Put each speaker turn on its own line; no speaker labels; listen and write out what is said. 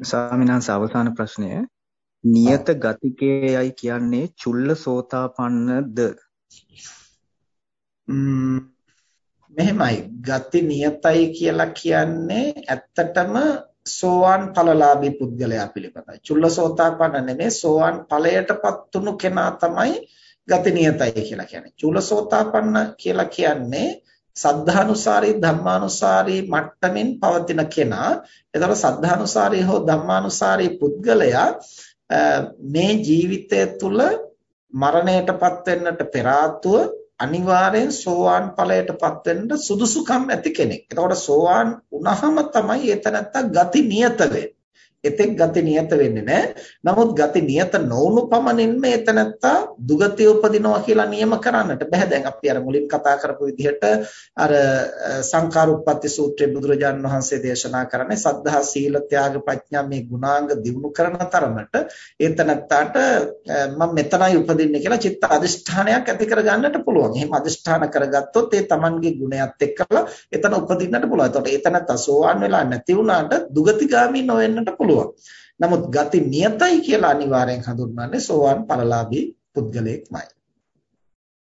ස්වාමීන් වහන්සේ අවසාන ප්‍රශ්නය. නියත ගතිකයයි කියන්නේ චුල්ල සෝතාපන්නද?
මෙහෙමයි. ගති නියතයි කියලා කියන්නේ ඇත්තටම සෝවාන් ඵලලාභී පුද්ගලයා පිළිබඳයි චුල්ලසෝතාපන්න නෙමෙයි සෝවාන් ඵලයටපත් උණු කෙනා තමයි ගති නියතයි කියලා කියන්නේ. චුල්ලසෝතාපන්න කියලා කියන්නේ සද්ධානුසාරී ධම්මානුසාරී මට්ටමින් පවතින කෙනා එතකොට සද්ධානුසාරී හෝ ධම්මානුසාරී පුද්ගලයා මේ ජීවිතය තුළ මරණයටපත් වෙන්නට පෙර අනිවාර්යෙන් සෝවාන් ඵලයටපත් වෙන්න සුදුසුකම් ඇති කෙනෙක්. එතකොට සෝවාන් වුණාම තමයි එතනත්ත ගති නියත වෙන්නේ. එතෙක් ගති නියත වෙන්නේ නැහැ. නමුත් ගති නියත නොවුණු පමණින්ම එතනත්තා දුගතිය උපදිනවා කියලා නියම කරන්නට බෑ. දැන් අපි අර මුලින් කතා කරපු විදිහට අර සංකාරුප්පත්ති සූත්‍රයේ බුදුරජාණන් වහන්සේ දේශනා කරන්නේ සද්ධා සීල ත්‍යාග ප්‍රඥා මේ ගුණාංග දිනු කරන තරමට එතනත්තාට මම මෙතනයි උපදින්නේ කියලා චිත්ත අදිෂ්ඨානයක් ඇති කරගන්නට පුළුවන්. එහෙම අදිෂ්ඨාන කරගත්තොත් ඒ Tamanගේ ගුණයත් එක්කලා එතන උපදින්නට පුළුවන්. එතකොට එතනත්තා සෝවාන් වෙලා නැති වුණාට දුගතිගාමී නොවෙන්නට පුළුවන්. පුළුවන්. නමුත් ගති නියතයි කියලා අනිවාර්යෙන් හඳුන්වන්නේ සෝවාන් ඵලලාභී පුද්ගලයෙක්මයි.